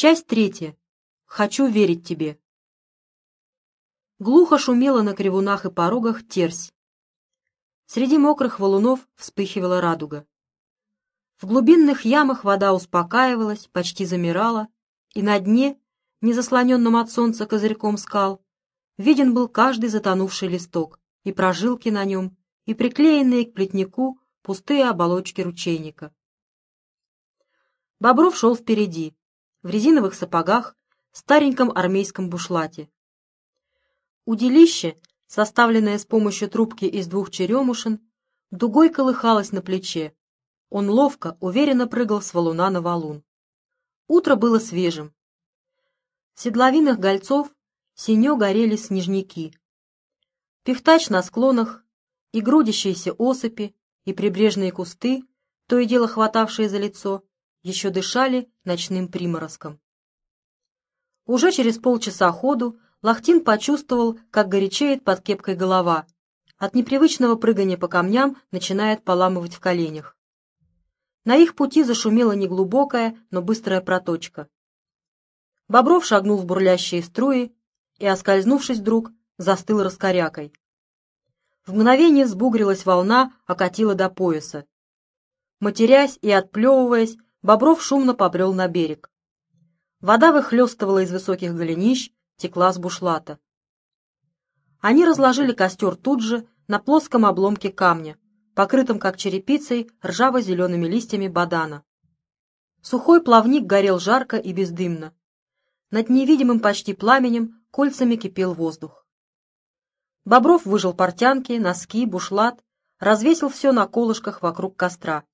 Часть третья. Хочу верить тебе. Глухо шумела на кривунах и порогах терсь. Среди мокрых валунов вспыхивала радуга. В глубинных ямах вода успокаивалась, почти замирала, и на дне, не заслоненном от солнца козырьком скал, виден был каждый затонувший листок, и прожилки на нем, и приклеенные к плетнику пустые оболочки ручейника. Бобров шел впереди, в резиновых сапогах, стареньком армейском бушлате. Удилище, составленное с помощью трубки из двух черемушин, дугой колыхалось на плече. Он ловко, уверенно прыгал с валуна на валун. Утро было свежим. В седловинах гольцов синё горели снежники. Пихтач на склонах, и грудящиеся осыпи, и прибрежные кусты, то и дело хватавшие за лицо, еще дышали ночным приморозком. Уже через полчаса ходу Лахтин почувствовал, как горячеет под кепкой голова. От непривычного прыгания по камням начинает поламывать в коленях. На их пути зашумела неглубокая, но быстрая проточка. Бобров шагнул в бурлящие струи и, оскользнувшись вдруг, застыл раскорякой. В мгновение сбугрилась волна, окатила до пояса. Матерясь и отплевываясь, Бобров шумно побрел на берег. Вода выхлестывала из высоких голенищ, текла с бушлата. Они разложили костер тут же, на плоском обломке камня, покрытом, как черепицей, ржаво-зелеными листьями бадана. Сухой плавник горел жарко и бездымно. Над невидимым почти пламенем кольцами кипел воздух. Бобров выжил портянки, носки, бушлат, развесил все на колышках вокруг костра.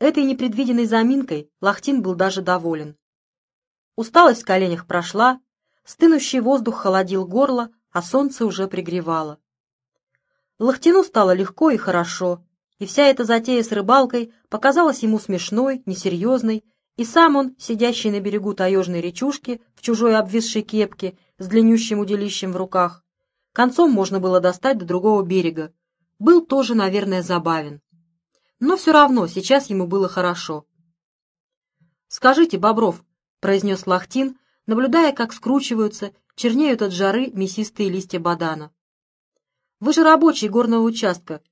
Этой непредвиденной заминкой Лахтин был даже доволен. Усталость в коленях прошла, стынущий воздух холодил горло, а солнце уже пригревало. Лахтину стало легко и хорошо, и вся эта затея с рыбалкой показалась ему смешной, несерьезной, и сам он, сидящий на берегу таежной речушки в чужой обвисшей кепке с длиннющим удилищем в руках, концом можно было достать до другого берега, был тоже, наверное, забавен. Но все равно сейчас ему было хорошо. «Скажите, Бобров», — произнес Лахтин, наблюдая, как скручиваются, чернеют от жары мясистые листья бадана. «Вы же рабочий горного участка.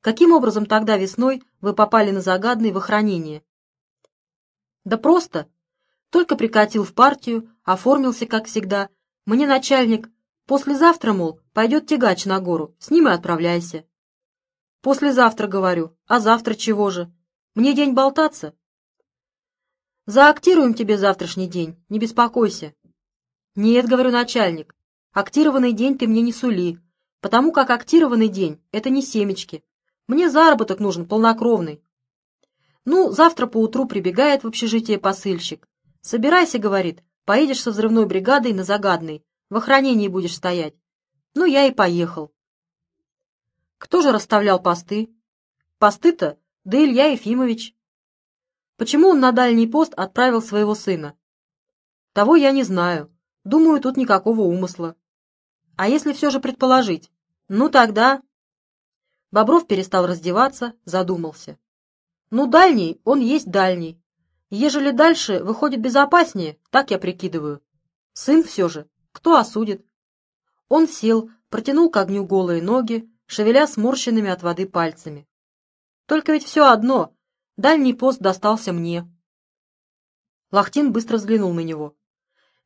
Каким образом тогда весной вы попали на загадные в охранение?» «Да просто. Только прикатил в партию, оформился, как всегда. Мне начальник. Послезавтра, мол, пойдет тягач на гору, с ним и отправляйся. Послезавтра, говорю. А завтра чего же? Мне день болтаться? Заактируем тебе завтрашний день, не беспокойся. Нет, говорю, начальник, актированный день ты мне не сули, потому как актированный день — это не семечки. Мне заработок нужен полнокровный. Ну, завтра поутру прибегает в общежитие посыльщик. Собирайся, говорит, поедешь со взрывной бригадой на Загадный, в охранении будешь стоять. Ну, я и поехал. Кто же расставлял посты? Посты-то? Да Илья Ефимович. Почему он на дальний пост отправил своего сына? Того я не знаю. Думаю, тут никакого умысла. А если все же предположить? Ну тогда... Бобров перестал раздеваться, задумался. Ну, дальний, он есть дальний. Ежели дальше выходит безопаснее, так я прикидываю. Сын все же, кто осудит? Он сел, протянул к огню голые ноги, шевеля сморщенными от воды пальцами. «Только ведь все одно. Дальний пост достался мне». Лахтин быстро взглянул на него.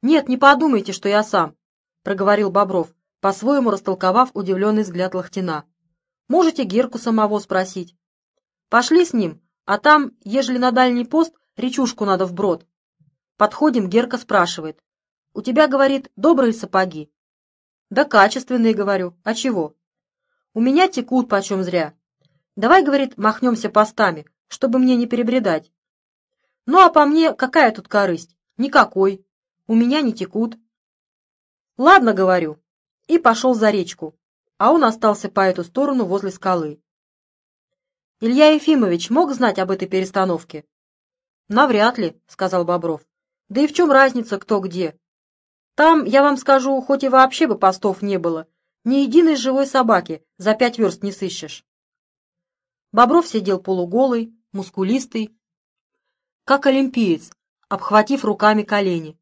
«Нет, не подумайте, что я сам», — проговорил Бобров, по-своему растолковав удивленный взгляд Лахтина. «Можете Герку самого спросить. Пошли с ним, а там, ежели на дальний пост, речушку надо вброд». Подходим, Герка спрашивает. «У тебя, — говорит, — добрые сапоги?» «Да качественные, — говорю. А чего?» У меня текут почем зря. Давай, говорит, махнемся постами, чтобы мне не перебредать. Ну, а по мне какая тут корысть? Никакой. У меня не текут. Ладно, говорю. И пошел за речку. А он остался по эту сторону возле скалы. Илья Ефимович мог знать об этой перестановке? Навряд ли, сказал Бобров. Да и в чем разница, кто где? Там, я вам скажу, хоть и вообще бы постов не было, ни единой живой собаки за пять верст не сыщешь. Бобров сидел полуголый, мускулистый, как олимпиец, обхватив руками колени.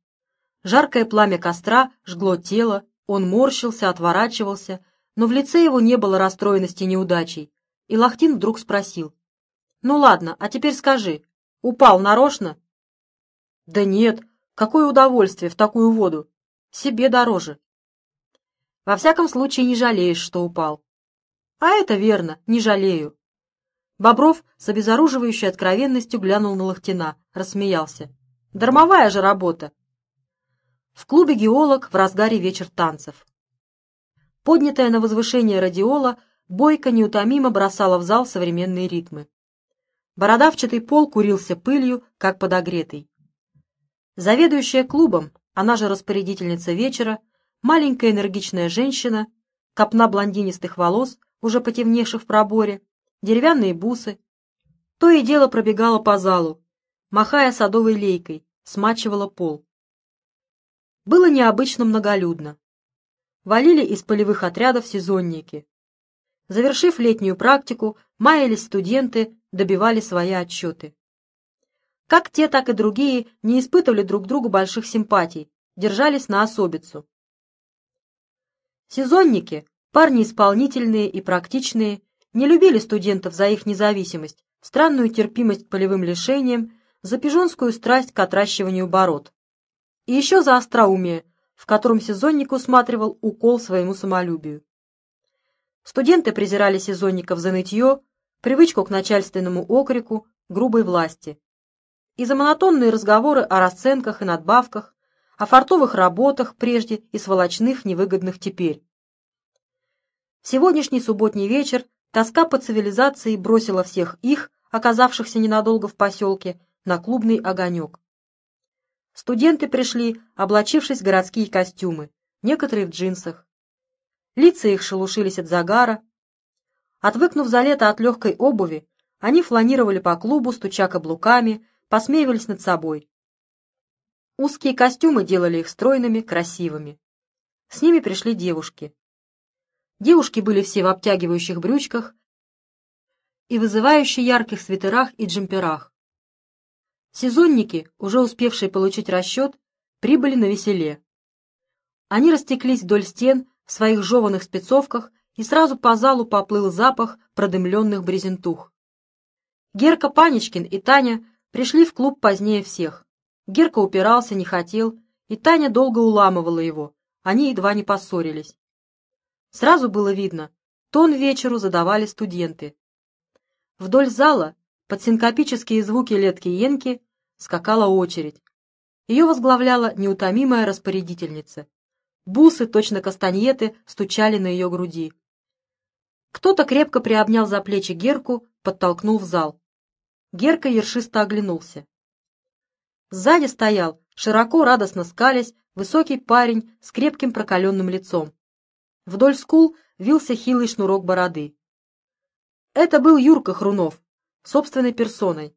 Жаркое пламя костра жгло тело, он морщился, отворачивался, но в лице его не было расстроенности неудачей, и Лахтин вдруг спросил. «Ну ладно, а теперь скажи, упал нарочно?» «Да нет, какое удовольствие в такую воду! Себе дороже!» «Во всяком случае не жалеешь, что упал». «А это верно, не жалею». Бобров с обезоруживающей откровенностью глянул на Лахтина, рассмеялся. «Дармовая же работа!» В клубе «Геолог» в разгаре вечер танцев. Поднятая на возвышение радиола, бойко неутомимо бросала в зал современные ритмы. Бородавчатый пол курился пылью, как подогретый. Заведующая клубом, она же распорядительница вечера, маленькая энергичная женщина, копна блондинистых волос, уже потемневших в проборе, деревянные бусы. То и дело пробегала по залу, махая садовой лейкой, смачивала пол. Было необычно многолюдно. Валили из полевых отрядов сезонники. Завершив летнюю практику, маялись студенты, добивали свои отчеты. Как те, так и другие не испытывали друг другу больших симпатий, держались на особицу. Сезонники, парни исполнительные и практичные, не любили студентов за их независимость, странную терпимость к полевым лишениям, за пижонскую страсть к отращиванию бород. И еще за остроумие, в котором сезонник усматривал укол своему самолюбию. Студенты презирали сезонников за нытье, привычку к начальственному окрику, грубой власти. И за монотонные разговоры о расценках и надбавках, о фартовых работах прежде и сволочных невыгодных теперь. Сегодняшний субботний вечер тоска по цивилизации бросила всех их, оказавшихся ненадолго в поселке, на клубный огонек. Студенты пришли, облачившись в городские костюмы, некоторые в джинсах, лица их шелушились от загара. Отвыкнув за лето от легкой обуви, они фланировали по клубу, стуча каблуками, посмеивались над собой. Узкие костюмы делали их стройными, красивыми. С ними пришли девушки. Девушки были все в обтягивающих брючках и вызывающе ярких свитерах и джемперах. Сезонники, уже успевшие получить расчет, прибыли на веселе. Они растеклись вдоль стен, в своих жеванных спецовках, и сразу по залу поплыл запах продымленных брезентух. Герка Паничкин и Таня пришли в клуб позднее всех. Герка упирался, не хотел, и Таня долго уламывала его, они едва не поссорились. Сразу было видно, тон вечеру задавали студенты. Вдоль зала, под синкопические звуки летки Янки, скакала очередь. Ее возглавляла неутомимая распорядительница. Бусы, точно кастаньеты, стучали на ее груди. Кто-то крепко приобнял за плечи Герку, подтолкнул в зал. Герка ершисто оглянулся. Сзади стоял, широко радостно скалясь, высокий парень с крепким прокаленным лицом. Вдоль скул вился хилый шнурок бороды. Это был Юрка Хрунов, собственной персоной.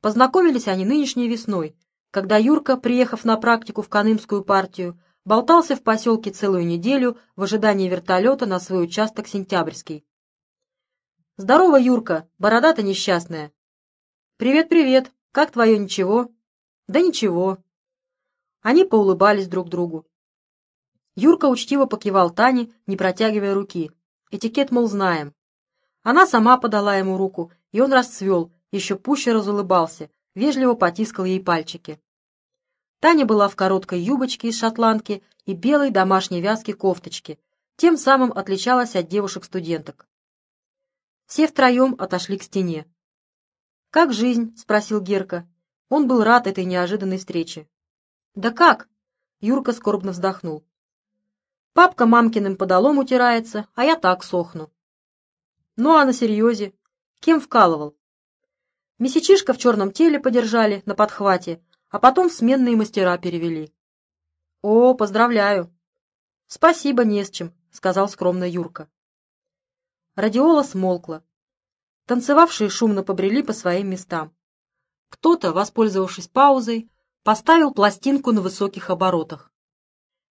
Познакомились они нынешней весной, когда Юрка, приехав на практику в Канымскую партию, болтался в поселке целую неделю в ожидании вертолета на свой участок Сентябрьский. «Здорово, Юрка, борода-то несчастная». «Привет-привет, как твое ничего?» «Да ничего». Они поулыбались друг другу. Юрка учтиво покивал Тане, не протягивая руки. Этикет, мол, знаем. Она сама подала ему руку, и он расцвел, еще пуще разулыбался, вежливо потискал ей пальчики. Таня была в короткой юбочке из шотландки и белой домашней вязки кофточке, тем самым отличалась от девушек-студенток. Все втроем отошли к стене. «Как жизнь?» — спросил Герка. Он был рад этой неожиданной встрече. «Да как?» — Юрка скорбно вздохнул. «Папка мамкиным подолом утирается, а я так сохну». «Ну а на серьезе? Кем вкалывал?» Месячишка в черном теле подержали на подхвате, а потом в сменные мастера перевели. «О, поздравляю!» «Спасибо, не с чем», — сказал скромно Юрка. Радиола смолкла. Танцевавшие шумно побрели по своим местам. Кто-то, воспользовавшись паузой, поставил пластинку на высоких оборотах.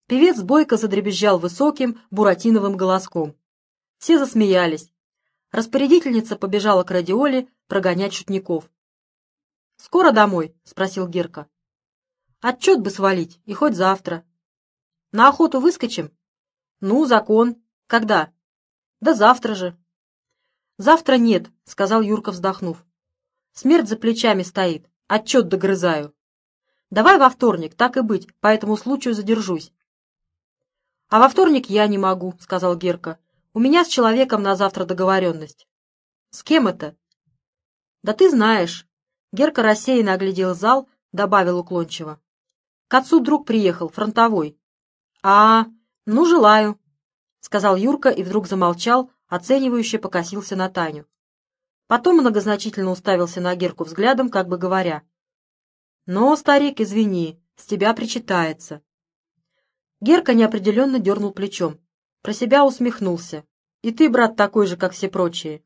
Певец бойко задребезжал высоким буратиновым голоском. Все засмеялись. Распорядительница побежала к радиоле прогонять шутников. «Скоро домой?» — спросил Герка. Отчет бы свалить, и хоть завтра. На охоту выскочим? Ну, закон. Когда? Да завтра же. Завтра нет, сказал Юрка, вздохнув. Смерть за плечами стоит, отчет догрызаю. Давай во вторник, так и быть, по этому случаю задержусь. А во вторник я не могу, сказал Герка. У меня с человеком на завтра договоренность. С кем это? Да ты знаешь. Герка рассеянно оглядел зал, добавил уклончиво. К отцу друг приехал, фронтовой. А, ну, желаю, сказал Юрка и вдруг замолчал, оценивающе покосился на Таню. Потом многозначительно уставился на Герку взглядом, как бы говоря. «Но, старик, извини, с тебя причитается». Герка неопределенно дернул плечом. Про себя усмехнулся. «И ты, брат, такой же, как все прочие».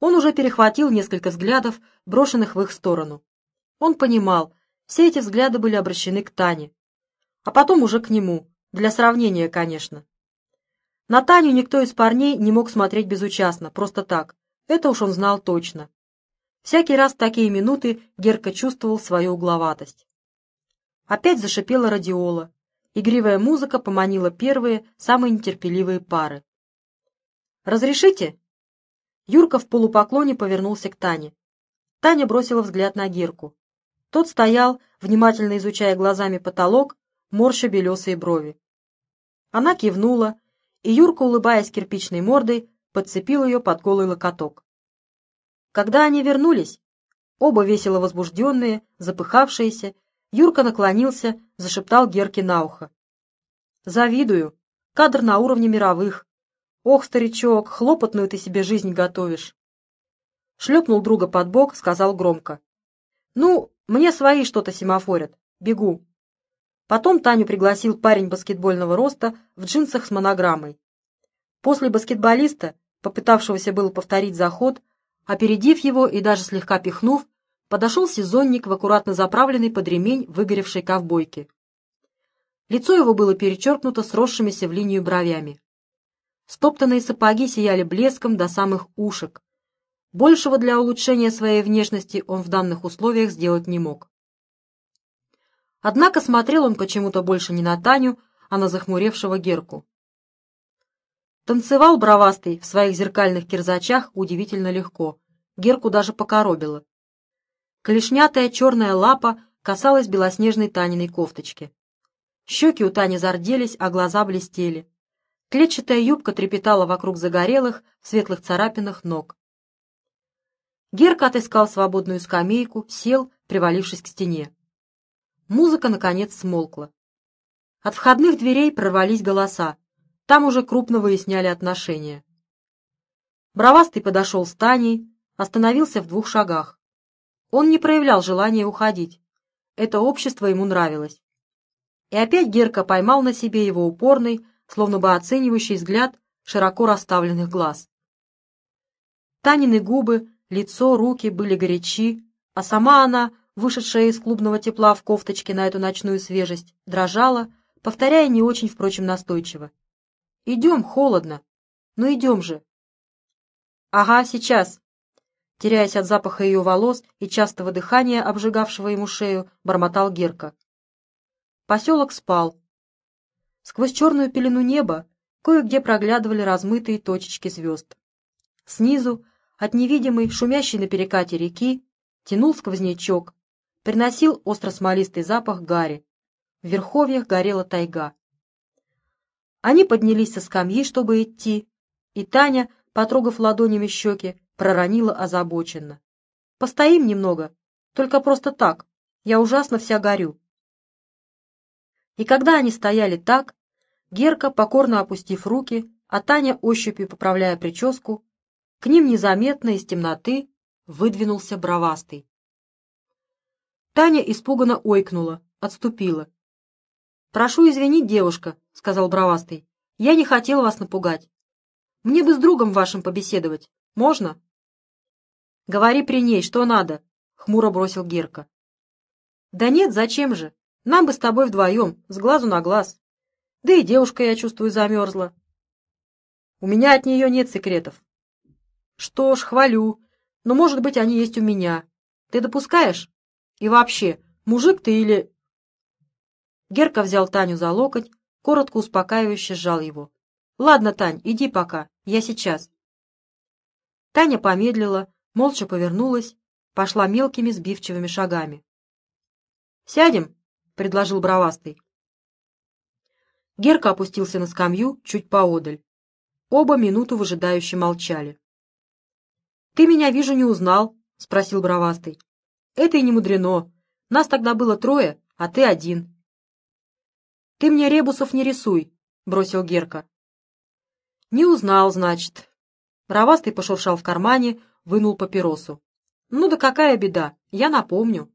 Он уже перехватил несколько взглядов, брошенных в их сторону. Он понимал, все эти взгляды были обращены к Тане. А потом уже к нему, для сравнения, конечно. На Таню никто из парней не мог смотреть безучастно, просто так. Это уж он знал точно. Всякий раз в такие минуты Герка чувствовал свою угловатость. Опять зашипела радиола. Игривая музыка поманила первые, самые нетерпеливые пары. «Разрешите?» Юрка в полупоклоне повернулся к Тане. Таня бросила взгляд на Герку. Тот стоял, внимательно изучая глазами потолок, морща белесые брови. Она кивнула, и Юрка, улыбаясь кирпичной мордой, подцепил ее под голый локоток. Когда они вернулись, оба весело возбужденные, запыхавшиеся, Юрка наклонился, зашептал Герке на ухо. «Завидую. Кадр на уровне мировых. Ох, старичок, хлопотную ты себе жизнь готовишь». Шлепнул друга под бок, сказал громко. «Ну, мне свои что-то семафорят. Бегу». Потом Таню пригласил парень баскетбольного роста в джинсах с монограммой. После баскетболиста, попытавшегося было повторить заход, опередив его и даже слегка пихнув, подошел сезонник в аккуратно заправленной под ремень выгоревшей ковбойке. Лицо его было перечеркнуто сросшимися в линию бровями. Стоптанные сапоги сияли блеском до самых ушек. Большего для улучшения своей внешности он в данных условиях сделать не мог. Однако смотрел он почему-то больше не на Таню, а на захмуревшего Герку. Танцевал бровастый в своих зеркальных кирзачах удивительно легко. Герку даже покоробило. Клешнятая черная лапа касалась белоснежной Таниной кофточки. Щеки у Тани зарделись, а глаза блестели. Клетчатая юбка трепетала вокруг загорелых, в светлых царапинах ног. Герка отыскал свободную скамейку, сел, привалившись к стене. Музыка, наконец, смолкла. От входных дверей прорвались голоса. Там уже крупно выясняли отношения. Бравастый подошел с Таней, остановился в двух шагах. Он не проявлял желания уходить. Это общество ему нравилось. И опять Герка поймал на себе его упорный, словно бы оценивающий взгляд широко расставленных глаз. Танины губы, лицо, руки были горячи, а сама она, вышедшая из клубного тепла в кофточке на эту ночную свежесть, дрожала, повторяя не очень, впрочем, настойчиво. «Идем, холодно. Ну идем же». «Ага, сейчас», теряясь от запаха ее волос и частого дыхания, обжигавшего ему шею, бормотал Герка. Поселок спал. Сквозь черную пелену неба кое-где проглядывали размытые точечки звезд. Снизу, от невидимой, шумящей на перекате реки, тянул сквознячок, приносил остро-смолистый запах гари. В верховьях горела тайга. Они поднялись со скамьи, чтобы идти, и Таня, потрогав ладонями щеки, проронила озабоченно. «Постоим немного, только просто так, я ужасно вся горю». И когда они стояли так, Герка, покорно опустив руки, а Таня ощупью поправляя прическу, к ним незаметно из темноты выдвинулся бровастый. Таня испуганно ойкнула, отступила. «Прошу извинить, девушка», — сказал бровастый. «Я не хотел вас напугать. Мне бы с другом вашим побеседовать. Можно?» «Говори при ней, что надо», — хмуро бросил Герка. «Да нет, зачем же? Нам бы с тобой вдвоем, с глазу на глаз. Да и девушка, я чувствую, замерзла. У меня от нее нет секретов. Что ж, хвалю. Но, может быть, они есть у меня. Ты допускаешь? И вообще, мужик ты или... Герка взял Таню за локоть, коротко успокаивающе сжал его. «Ладно, Тань, иди пока, я сейчас». Таня помедлила, молча повернулась, пошла мелкими сбивчивыми шагами. «Сядем?» — предложил бровастый. Герка опустился на скамью чуть поодаль. Оба минуту выжидающе молчали. «Ты меня, вижу, не узнал?» — спросил бровастый. «Это и не мудрено. Нас тогда было трое, а ты один». «Ты мне ребусов не рисуй», — бросил Герка. «Не узнал, значит». Бровастый пошуршал в кармане, вынул папиросу. «Ну да какая беда, я напомню».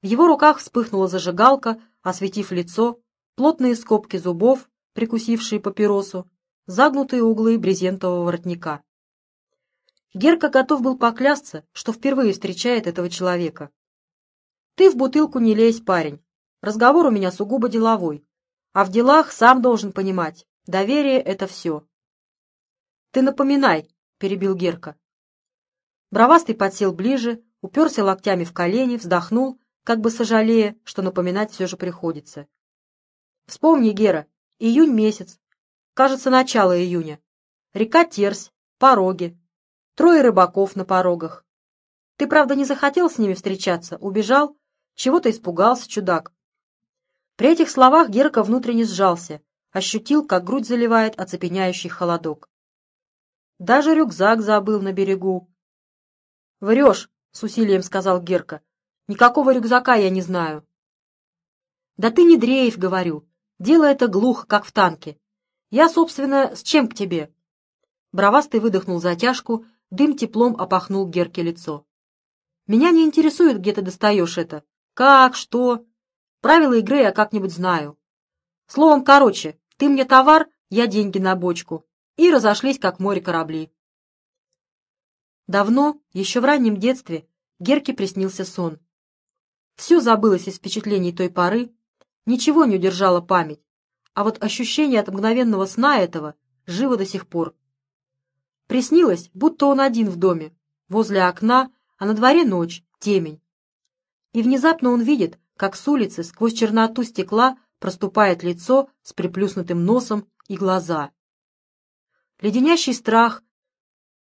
В его руках вспыхнула зажигалка, осветив лицо, плотные скобки зубов, прикусившие папиросу, загнутые углы брезентового воротника. Герка готов был поклясться, что впервые встречает этого человека. «Ты в бутылку не лезь, парень. Разговор у меня сугубо деловой. А в делах сам должен понимать, доверие — это все». «Ты напоминай», — перебил Герка. Бровастый подсел ближе, уперся локтями в колени, вздохнул, как бы сожалея, что напоминать все же приходится. «Вспомни, Гера, июнь месяц. Кажется, начало июня. Река Терсь, пороги, Трое рыбаков на порогах. Ты, правда, не захотел с ними встречаться, убежал? Чего-то испугался, чудак. При этих словах Герка внутренне сжался, ощутил, как грудь заливает оцепеняющий холодок. Даже рюкзак забыл на берегу. «Врешь», — с усилием сказал Герка. «Никакого рюкзака я не знаю». «Да ты не дрейф, — говорю. Дело это глухо, как в танке. Я, собственно, с чем к тебе?» Бровастый выдохнул затяжку Дым теплом опахнул Герке лицо. «Меня не интересует, где ты достаешь это. Как, что? Правила игры я как-нибудь знаю. Словом, короче, ты мне товар, я деньги на бочку. И разошлись, как море корабли». Давно, еще в раннем детстве, Герке приснился сон. Все забылось из впечатлений той поры, ничего не удержала память, а вот ощущение от мгновенного сна этого живо до сих пор. Приснилось, будто он один в доме, возле окна, а на дворе ночь, темень. И внезапно он видит, как с улицы сквозь черноту стекла проступает лицо с приплюснутым носом и глаза. Леденящий страх,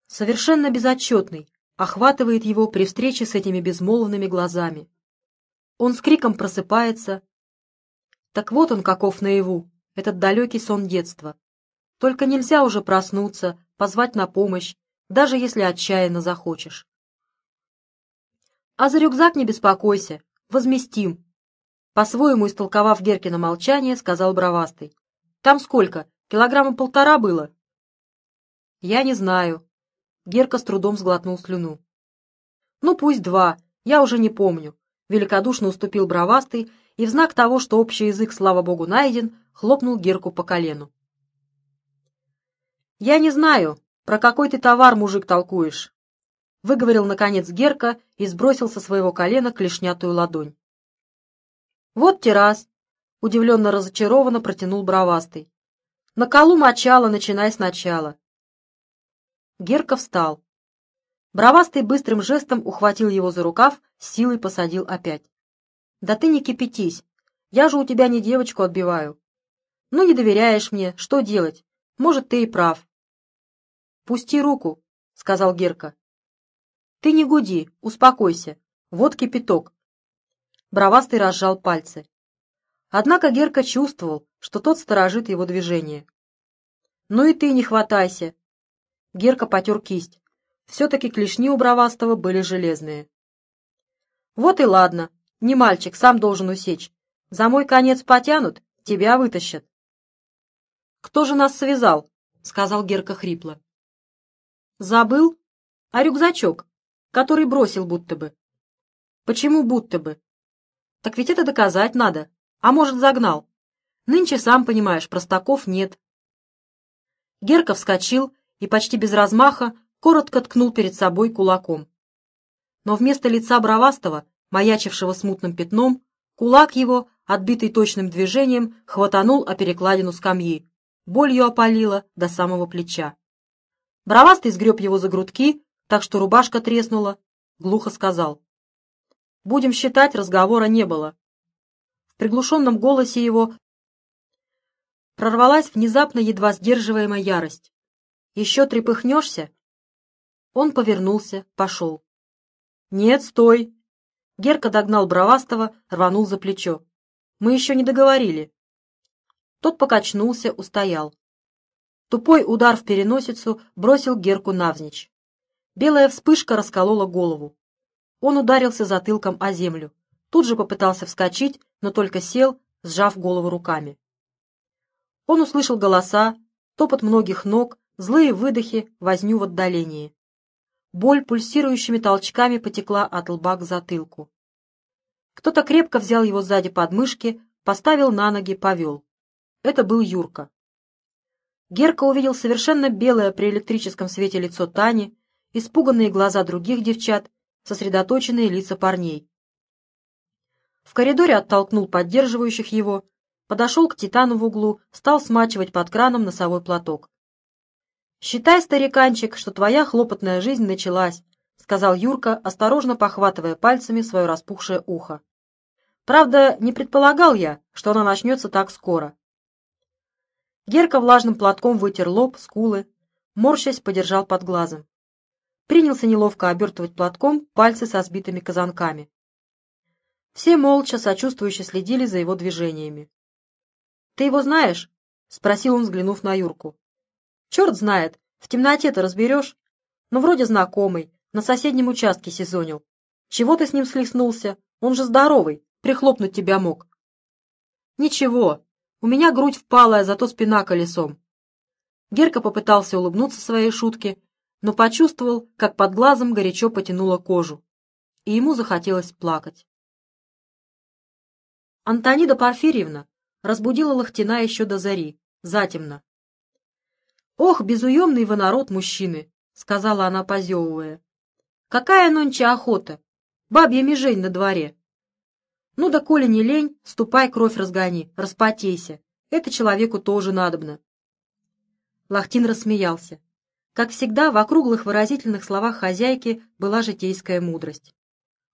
совершенно безотчетный, охватывает его при встрече с этими безмолвными глазами. Он с криком просыпается. Так вот он каков наяву, этот далекий сон детства. Только нельзя уже проснуться, позвать на помощь, даже если отчаянно захочешь. А за рюкзак не беспокойся, возместим. По-своему истолковав Геркина молчание, сказал Бровастый. Там сколько? Килограмма полтора было? Я не знаю. Герка с трудом сглотнул слюну. Ну, пусть два, я уже не помню. Великодушно уступил Бровастый и в знак того, что общий язык, слава богу, найден, хлопнул Герку по колену. «Я не знаю, про какой ты товар, мужик, толкуешь», — выговорил, наконец, Герка и сбросил со своего колена клешнятую ладонь. «Вот террас», — удивленно разочарованно протянул бровастый. «На колу мочала, начинай сначала». Герка встал. Бровастый быстрым жестом ухватил его за рукав, силой посадил опять. «Да ты не кипятись, я же у тебя не девочку отбиваю. Ну, не доверяешь мне, что делать? Может, ты и прав. «Пусти руку», — сказал Герка. «Ты не гуди, успокойся. Вот кипяток». Бровастый разжал пальцы. Однако Герка чувствовал, что тот сторожит его движение. «Ну и ты не хватайся!» Герка потер кисть. Все-таки клешни у Бровастого были железные. «Вот и ладно. Не мальчик, сам должен усечь. За мой конец потянут, тебя вытащат». «Кто же нас связал?» — сказал Герка хрипло. Забыл? А рюкзачок, который бросил будто бы? Почему будто бы? Так ведь это доказать надо. А может, загнал? Нынче, сам понимаешь, простаков нет. Герка вскочил и почти без размаха коротко ткнул перед собой кулаком. Но вместо лица бровастого, маячившего смутным пятном, кулак его, отбитый точным движением, хватанул о перекладину скамьи, болью опалило до самого плеча. Бровастый сгреб его за грудки, так что рубашка треснула, глухо сказал. «Будем считать, разговора не было». приглушенном голосе его прорвалась внезапно едва сдерживаемая ярость. «Еще трепыхнешься?» Он повернулся, пошел. «Нет, стой!» Герка догнал Бравастова, рванул за плечо. «Мы еще не договорили». Тот покачнулся, устоял. Тупой удар в переносицу бросил Герку навзничь. Белая вспышка расколола голову. Он ударился затылком о землю. Тут же попытался вскочить, но только сел, сжав голову руками. Он услышал голоса, топот многих ног, злые выдохи, возню в отдалении. Боль пульсирующими толчками потекла от лба к затылку. Кто-то крепко взял его сзади под мышки, поставил на ноги, повел. Это был Юрка. Герка увидел совершенно белое при электрическом свете лицо Тани, испуганные глаза других девчат, сосредоточенные лица парней. В коридоре оттолкнул поддерживающих его, подошел к Титану в углу, стал смачивать под краном носовой платок. «Считай, стариканчик, что твоя хлопотная жизнь началась», — сказал Юрка, осторожно похватывая пальцами свое распухшее ухо. «Правда, не предполагал я, что она начнется так скоро». Герка влажным платком вытер лоб, скулы, морщась подержал под глазом. Принялся неловко обертывать платком пальцы со сбитыми казанками. Все молча, сочувствующе следили за его движениями. «Ты его знаешь?» — спросил он, взглянув на Юрку. Черт знает, в темноте-то разберешь. Ну, вроде знакомый, на соседнем участке сезонил. Чего ты с ним слеснулся? Он же здоровый, прихлопнуть тебя мог. Ничего, у меня грудь впалая, зато спина колесом. Герка попытался улыбнуться своей шутке, но почувствовал, как под глазом горячо потянуло кожу, и ему захотелось плакать. Антонида Порфирьевна разбудила Лохтина еще до зари, затемно. «Ох, безуемный вы народ, мужчины!» — сказала она, позевывая. «Какая нонче охота! Бабья межень на дворе!» «Ну да коли не лень, ступай кровь разгони, распотейся. Это человеку тоже надобно». Лахтин рассмеялся. Как всегда, в округлых выразительных словах хозяйки была житейская мудрость.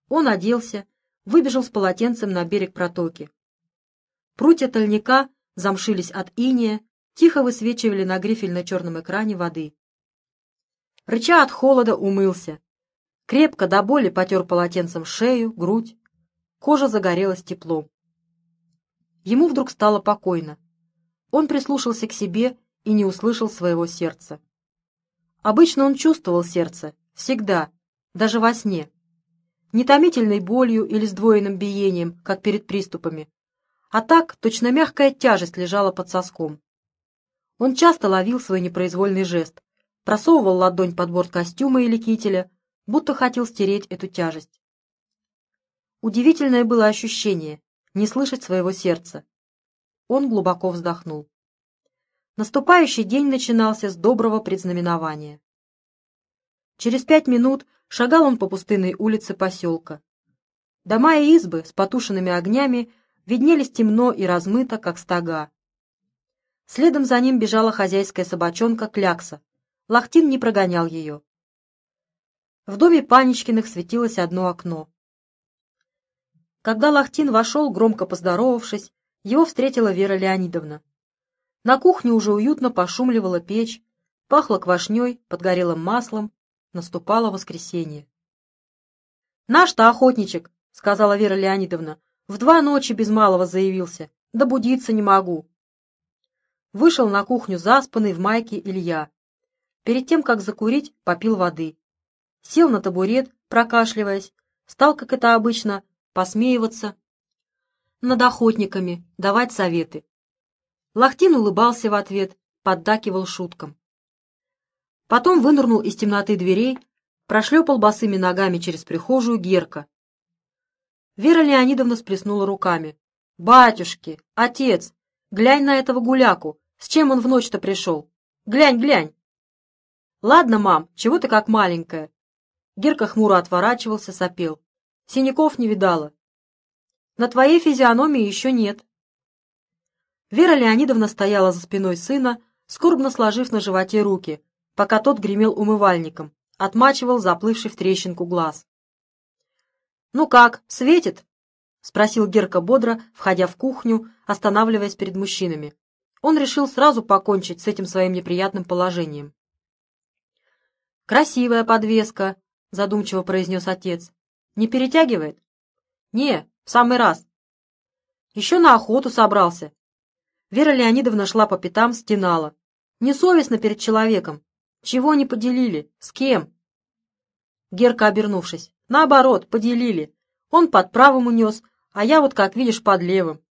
Он оделся, выбежал с полотенцем на берег протоки. Прутья тольника замшились от иния, тихо высвечивали на грифельно-черном экране воды. Рыча от холода умылся. Крепко до боли потер полотенцем шею, грудь. Кожа загорелась теплом. Ему вдруг стало покойно. Он прислушался к себе и не услышал своего сердца. Обычно он чувствовал сердце, всегда, даже во сне. Не томительной болью или сдвоенным биением, как перед приступами, а так точно мягкая тяжесть лежала под соском. Он часто ловил свой непроизвольный жест, просовывал ладонь под борт костюма или кителя, будто хотел стереть эту тяжесть. Удивительное было ощущение — не слышать своего сердца. Он глубоко вздохнул. Наступающий день начинался с доброго предзнаменования. Через пять минут шагал он по пустынной улице поселка. Дома и избы с потушенными огнями виднелись темно и размыто, как стога. Следом за ним бежала хозяйская собачонка Клякса. Лахтин не прогонял ее. В доме Паничкиных светилось одно окно. Когда Лахтин вошел, громко поздоровавшись, его встретила Вера Леонидовна. На кухне уже уютно пошумливала печь, пахло квашней, подгорелым маслом, наступало воскресенье. «Наш-то охотничек», — сказала Вера Леонидовна, — «в два ночи без малого заявился, да будиться не могу». Вышел на кухню заспанный в майке Илья. Перед тем, как закурить, попил воды. Сел на табурет, прокашливаясь, стал, как это обычно, посмеиваться над охотниками, давать советы. Лахтин улыбался в ответ, поддакивал шуткам. Потом вынырнул из темноты дверей, прошлепал босыми ногами через прихожую Герка. Вера Леонидовна сплеснула руками. «Батюшки! Отец! Глянь на этого гуляку! С чем он в ночь-то пришел? Глянь, глянь!» «Ладно, мам, чего ты как маленькая?» Герка хмуро отворачивался, сопел. «Синяков не видала». «На твоей физиономии еще нет». Вера Леонидовна стояла за спиной сына, скорбно сложив на животе руки, пока тот гремел умывальником, отмачивал заплывший в трещинку глаз. «Ну как, светит?» спросил Герка бодро, входя в кухню, останавливаясь перед мужчинами. Он решил сразу покончить с этим своим неприятным положением. «Красивая подвеска», — задумчиво произнес отец. «Не перетягивает?» «Не, в самый раз». «Еще на охоту собрался». Вера Леонидовна шла по пятам, стенала. «Несовестно перед человеком. Чего не поделили? С кем?» Герка, обернувшись. «Наоборот, поделили. Он под правым унес, а я вот, как видишь, под левым.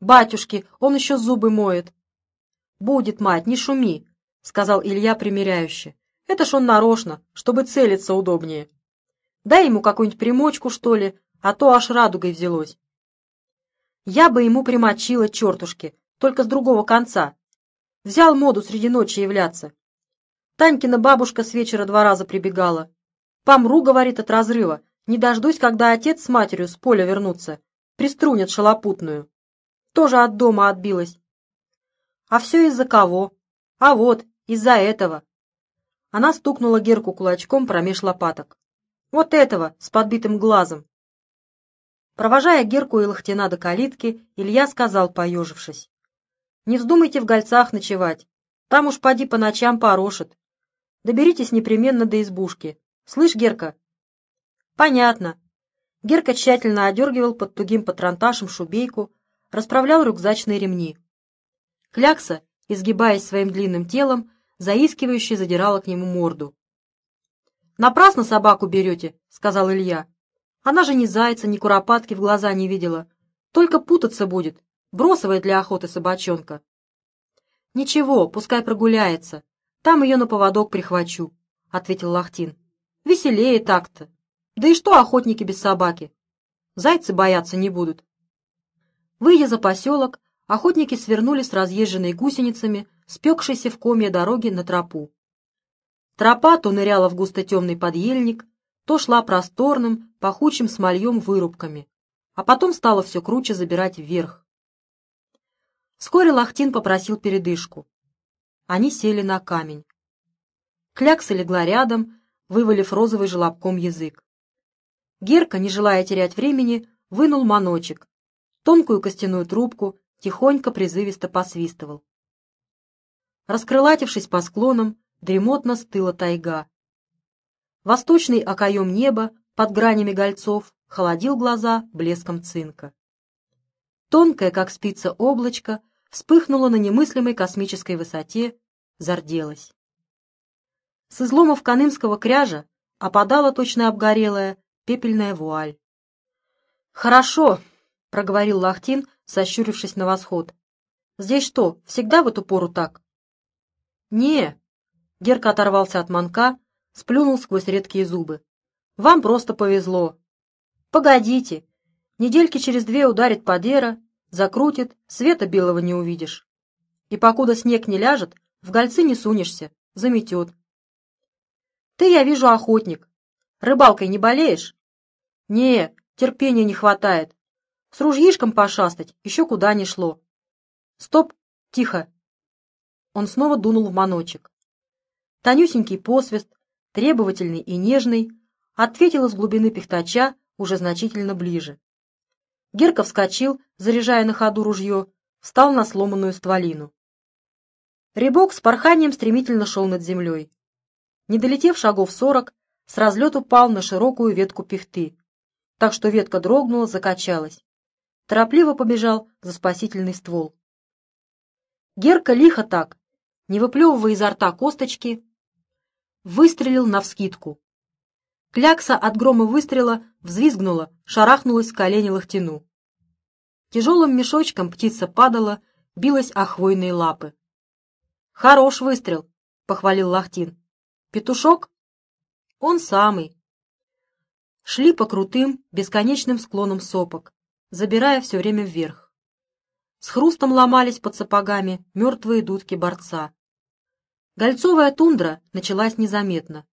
Батюшки, он еще зубы моет». «Будет, мать, не шуми», — сказал Илья примиряюще. «Это ж он нарочно, чтобы целиться удобнее. Дай ему какую-нибудь примочку, что ли, а то аж радугой взялось». Я бы ему примочила, чертушки, только с другого конца. Взял моду среди ночи являться. Танькина бабушка с вечера два раза прибегала. Помру, говорит, от разрыва. Не дождусь, когда отец с матерью с поля вернутся. Приструнят шалопутную. Тоже от дома отбилась. А все из-за кого? А вот, из-за этого. Она стукнула Герку кулачком промеж лопаток. Вот этого, с подбитым глазом. Провожая Герку и Лохтина до калитки, Илья сказал, поежившись. «Не вздумайте в гольцах ночевать. Там уж поди по ночам порошит. Доберитесь непременно до избушки. Слышь, Герка?» «Понятно». Герка тщательно одергивал под тугим патронташем шубейку, расправлял рюкзачные ремни. Клякса, изгибаясь своим длинным телом, заискивающе задирала к нему морду. «Напрасно собаку берете», — сказал Илья. «Она же ни зайца, ни куропатки в глаза не видела. Только путаться будет. Бросовая для охоты собачонка». «Ничего, пускай прогуляется. Там ее на поводок прихвачу», — ответил Лахтин. «Веселее так-то. Да и что охотники без собаки? Зайцы бояться не будут». Выйдя за поселок, охотники свернули с разъезженной гусеницами, спекшейся в комья дороги на тропу. Тропа то ныряла в густо-темный подъельник, то шла просторным, пахучим смольем вырубками, а потом стало все круче забирать вверх. Вскоре Лахтин попросил передышку. Они сели на камень. Клякса легла рядом, вывалив розовый желобком язык. Герка, не желая терять времени, вынул маночек, тонкую костяную трубку, тихонько призывисто посвистывал. Раскрылатившись по склонам, дремотно стыла тайга. Восточный окоем неба под гранями гольцов холодил глаза блеском цинка. Тонкое, как спица облачко, вспыхнуло на немыслимой космической высоте, зарделось. С изломов канымского кряжа опадала точно обгорелая пепельная вуаль. «Хорошо», — проговорил Лахтин, сощурившись на восход. «Здесь что, всегда в эту пору так?» «Не!» — Герка оторвался от манка, сплюнул сквозь редкие зубы. «Вам просто повезло. Погодите, недельки через две ударит Падера, закрутит, света белого не увидишь. И покуда снег не ляжет, в гольцы не сунешься, заметет. Ты, я вижу, охотник. Рыбалкой не болеешь? Не, терпения не хватает. С ружьишком пошастать еще куда не шло. Стоп, тихо. Он снова дунул в маночек. Тонюсенький посвист, требовательный и нежный, ответил из глубины пихтача уже значительно ближе. Герка вскочил, заряжая на ходу ружье, встал на сломанную стволину. Рябок с порханием стремительно шел над землей. Не долетев шагов сорок, с разлету упал на широкую ветку пихты, так что ветка дрогнула, закачалась торопливо побежал за спасительный ствол. Герка лихо так, не выплевывая изо рта косточки, выстрелил навскидку. Клякса от грома выстрела взвизгнула, шарахнулась с колени лохтину. Тяжелым мешочком птица падала, билась о хвойные лапы. «Хорош выстрел!» — похвалил Лахтин. «Петушок?» «Он самый». Шли по крутым, бесконечным склонам сопок забирая все время вверх. С хрустом ломались под сапогами мертвые дудки борца. Гольцовая тундра началась незаметно.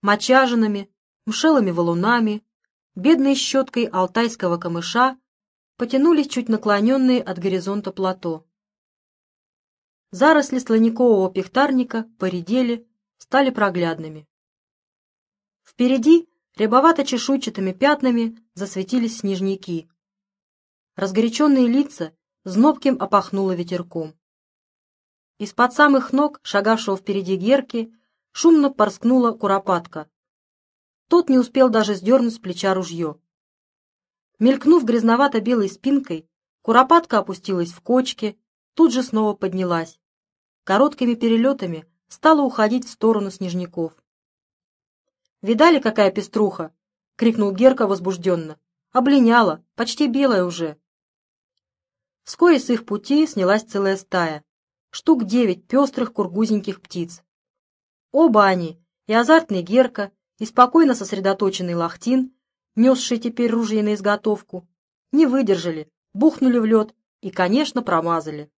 Мочажинами, мшелыми валунами, бедной щеткой алтайского камыша потянулись чуть наклоненные от горизонта плато. Заросли слоникового пихтарника поредели, стали проглядными. Впереди рябовато-чешуйчатыми пятнами засветились снежники. Разгоряченные лица знобким опахнуло ветерком. Из-под самых ног, шагавшего впереди Герки, шумно порскнула куропатка. Тот не успел даже сдернуть с плеча ружье. Мелькнув грязновато-белой спинкой, куропатка опустилась в кочки, тут же снова поднялась. Короткими перелетами стала уходить в сторону снежников. «Видали, какая пеструха?» — крикнул Герка возбужденно. «Облиняла, почти белая уже». Вскоре с их пути снялась целая стая, штук девять пестрых кургузеньких птиц. Оба они, и азартный Герка, и спокойно сосредоточенный Лахтин, несший теперь ружье на изготовку, не выдержали, бухнули в лед и, конечно, промазали.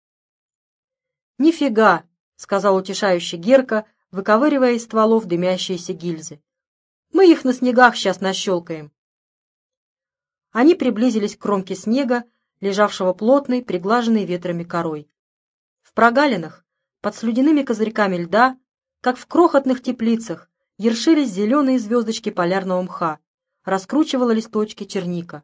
«Нифига!» — сказал утешающий Герка, выковыривая из стволов дымящиеся гильзы. «Мы их на снегах сейчас нащелкаем». Они приблизились к кромке снега, лежавшего плотной, приглаженной ветрами корой. В прогалинах, под слюдяными козырьками льда, как в крохотных теплицах, ершились зеленые звездочки полярного мха, раскручивала листочки черника.